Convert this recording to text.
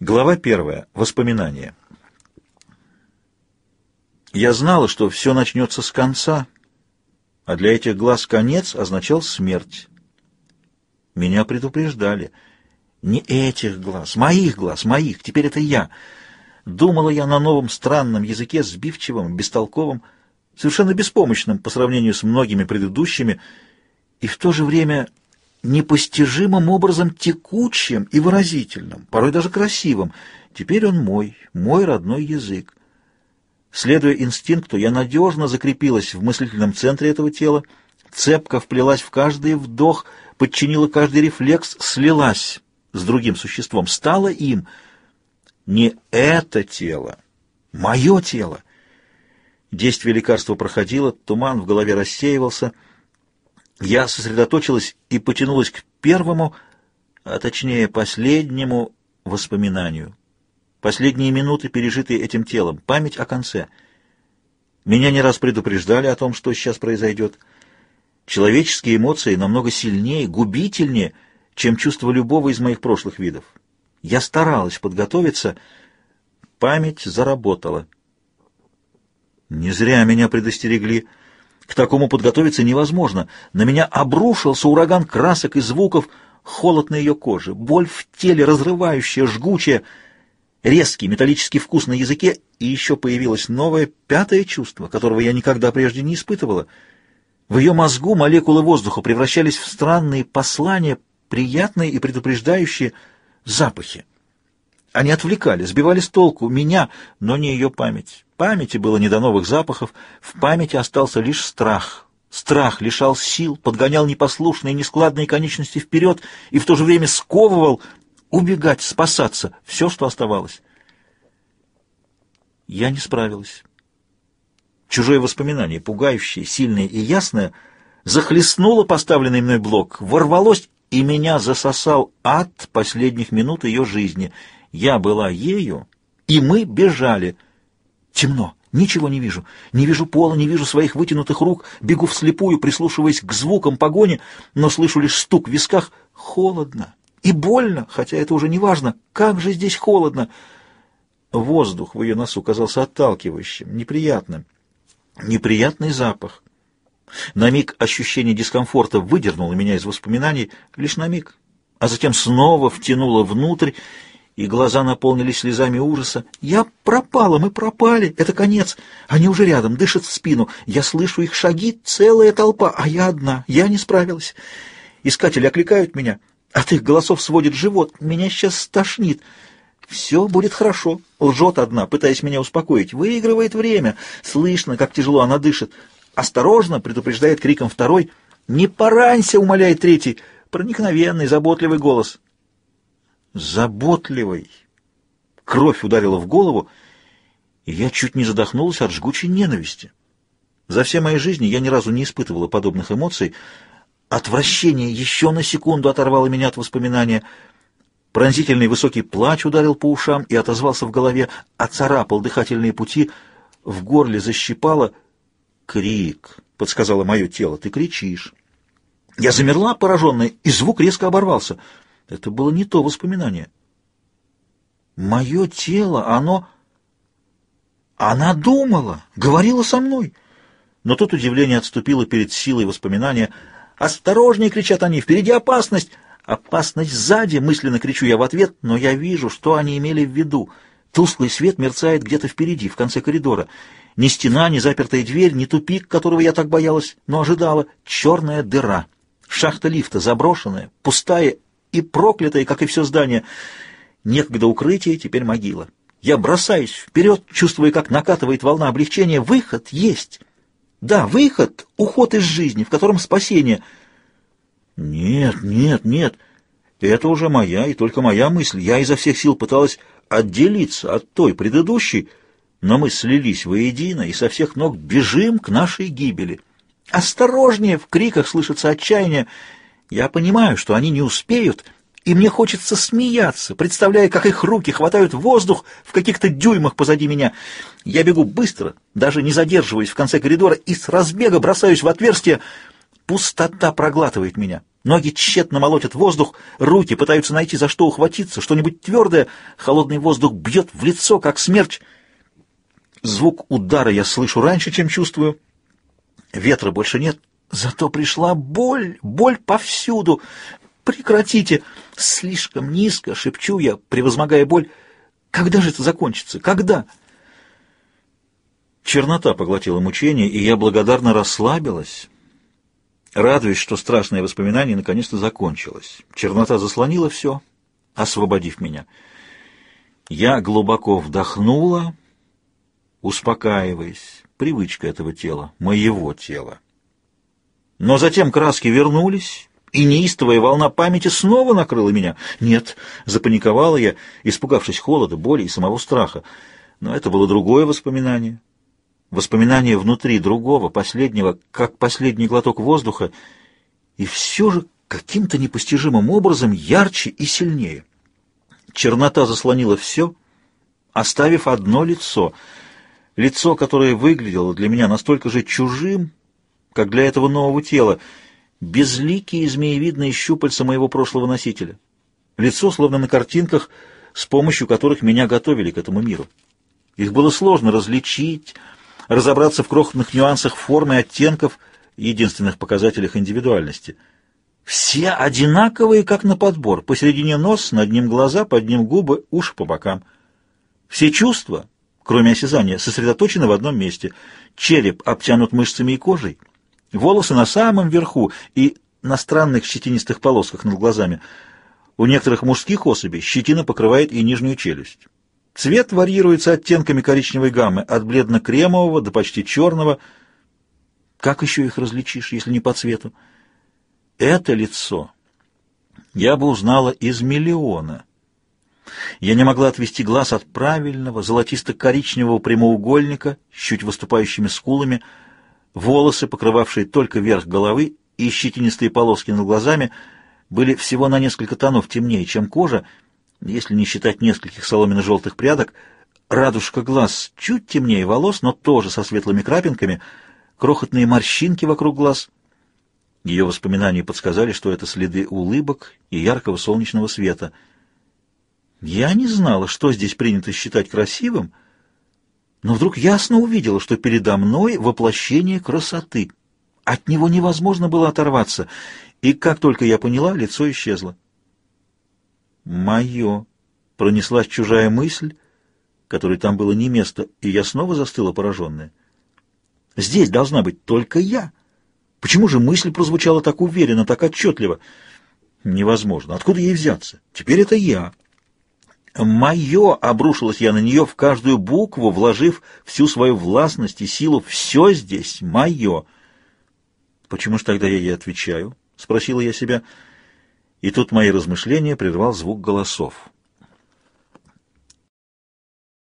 Глава первая. Воспоминания. Я знала, что все начнется с конца, а для этих глаз конец означал смерть. Меня предупреждали. Не этих глаз, моих глаз, моих, теперь это я. Думала я на новом странном языке, сбивчивом, бестолковом, совершенно беспомощном по сравнению с многими предыдущими, и в то же время непостижимым образом текучим и выразительным, порой даже красивым. Теперь он мой, мой родной язык. Следуя инстинкту, я надежно закрепилась в мыслительном центре этого тела, цепко вплелась в каждый вдох, подчинила каждый рефлекс, слилась с другим существом, стала им. Не это тело, мое тело. Действие лекарства проходило, туман в голове рассеивался — я сосредоточилась и потянулась к первому, а точнее последнему воспоминанию. Последние минуты, пережитые этим телом, память о конце. Меня не раз предупреждали о том, что сейчас произойдет. Человеческие эмоции намного сильнее, губительнее, чем чувство любого из моих прошлых видов. Я старалась подготовиться, память заработала. Не зря меня предостерегли — к такому подготовиться невозможно. На меня обрушился ураган красок и звуков, холод на ее коже, боль в теле, разрывающая, жгучая, резкий металлический вкус на языке, и еще появилось новое, пятое чувство, которого я никогда прежде не испытывала. В ее мозгу молекулы воздуха превращались в странные послания, приятные и предупреждающие запахи. Они отвлекали, сбивали с толку меня, но не ее память. Памяти было не до новых запахов, в памяти остался лишь страх. Страх лишал сил, подгонял непослушные, нескладные конечности вперед и в то же время сковывал убегать, спасаться, все, что оставалось. Я не справилась. Чужое воспоминание, пугающее, сильное и ясное, захлестнуло поставленный мной блок, ворвалось, и меня засосал ад последних минут ее жизни — я была ею, и мы бежали. Темно, ничего не вижу. Не вижу пола, не вижу своих вытянутых рук. Бегу вслепую, прислушиваясь к звукам погони, но слышу лишь стук в висках. Холодно и больно, хотя это уже не важно. Как же здесь холодно! Воздух в ее носу казался отталкивающим, неприятным. Неприятный запах. На миг ощущение дискомфорта выдернуло меня из воспоминаний, лишь на миг, а затем снова втянуло внутрь, и глаза наполнились слезами ужаса. «Я пропала, мы пропали, это конец. Они уже рядом, дышат в спину. Я слышу их шаги, целая толпа, а я одна, я не справилась. Искатели окликают меня, от их голосов сводит живот, меня сейчас стошнит. Все будет хорошо», — лжет одна, пытаясь меня успокоить. Выигрывает время, слышно, как тяжело она дышит. «Осторожно!» — предупреждает криком второй. «Не поранься!» — умоляет третий. Проникновенный, заботливый голос. Заботливой. Кровь ударила в голову, и я чуть не задохнулась от жгучей ненависти. За все мои жизни я ни разу не испытывала подобных эмоций. Отвращение еще на секунду оторвало меня от воспоминания. Пронзительный высокий плач ударил по ушам и отозвался в голове, оцарапал дыхательные пути, в горле защипало. «Крик!» — подсказало мое тело. «Ты кричишь!» Я замерла, пораженная, и звук резко оборвался — это было не то воспоминание. Мое тело, оно... Она думала, говорила со мной. Но тут удивление отступило перед силой воспоминания. «Осторожнее!» — кричат они. «Впереди опасность!» «Опасность сзади!» — мысленно кричу я в ответ, но я вижу, что они имели в виду. Тусклый свет мерцает где-то впереди, в конце коридора. Ни стена, ни запертая дверь, ни тупик, которого я так боялась, но ожидала. Черная дыра. Шахта лифта заброшенная, пустая и проклятое, как и все здание. Некогда укрытие, теперь могила. Я бросаюсь вперед, чувствуя, как накатывает волна облегчения. Выход есть. Да, выход, уход из жизни, в котором спасение. Нет, нет, нет. Это уже моя и только моя мысль. Я изо всех сил пыталась отделиться от той предыдущей, но мы слились воедино и со всех ног бежим к нашей гибели. «Осторожнее!» — в криках слышится отчаяние. Я понимаю, что они не успеют, и мне хочется смеяться, представляя, как их руки хватают воздух в каких-то дюймах позади меня. Я бегу быстро, даже не задерживаясь в конце коридора, и с разбега бросаюсь в отверстие. Пустота проглатывает меня. Ноги тщетно молотят воздух, руки пытаются найти, за что ухватиться, что-нибудь твердое. Холодный воздух бьет в лицо, как смерч. Звук удара я слышу раньше, чем чувствую. Ветра больше нет, зато пришла боль, боль повсюду. Прекратите! Слишком низко, шепчу я, превозмогая боль. Когда же это закончится? Когда? Чернота поглотила мучение, и я благодарно расслабилась, радуясь, что страшное воспоминание наконец-то закончилось. Чернота заслонила все, освободив меня. Я глубоко вдохнула, успокаиваясь. Привычка этого тела, моего тела. Но затем краски вернулись, и неистовая волна памяти снова накрыла меня. Нет, запаниковала я, испугавшись холода, боли и самого страха. Но это было другое воспоминание. Воспоминание внутри другого, последнего, как последний глоток воздуха, и все же каким-то непостижимым образом ярче и сильнее. Чернота заслонила все, оставив одно лицо. Лицо, которое выглядело для меня настолько же чужим, как для этого нового тела — безликие змеевидные щупальца моего прошлого носителя. Лицо, словно на картинках, с помощью которых меня готовили к этому миру. Их было сложно различить, разобраться в крохотных нюансах формы и оттенков, единственных показателях индивидуальности. Все одинаковые, как на подбор. Посередине нос, над ним глаза, под ним губы, уши по бокам. Все чувства, кроме осязания, сосредоточены в одном месте. Череп обтянут мышцами и кожей, Волосы на самом верху и на странных щетинистых полосках над глазами. У некоторых мужских особей щетина покрывает и нижнюю челюсть. Цвет варьируется оттенками коричневой гаммы, от бледно-кремового до почти черного. Как еще их различишь, если не по цвету? Это лицо я бы узнала из миллиона. Я не могла отвести глаз от правильного, золотисто-коричневого прямоугольника с чуть выступающими скулами, Волосы, покрывавшие только верх головы, и щетинистые полоски над глазами были всего на несколько тонов темнее, чем кожа, если не считать нескольких соломенно-желтых прядок. Радужка глаз чуть темнее волос, но тоже со светлыми крапинками, крохотные морщинки вокруг глаз. Ее воспоминания подсказали, что это следы улыбок и яркого солнечного света. Я не знала, что здесь принято считать красивым, — но вдруг ясно увидела, что передо мной воплощение красоты. От него невозможно было оторваться, и как только я поняла, лицо исчезло. «Мое!» — пронеслась чужая мысль, которой там было не место, и я снова застыла пораженная. «Здесь должна быть только я!» Почему же мысль прозвучала так уверенно, так отчетливо? Невозможно. Откуда ей взяться? Теперь это я. Мое обрушилась я на нее в каждую букву, вложив всю свою властность и силу. Все здесь мое. Почему же тогда я ей отвечаю? Спросила я себя. И тут мои размышления прервал звук голосов.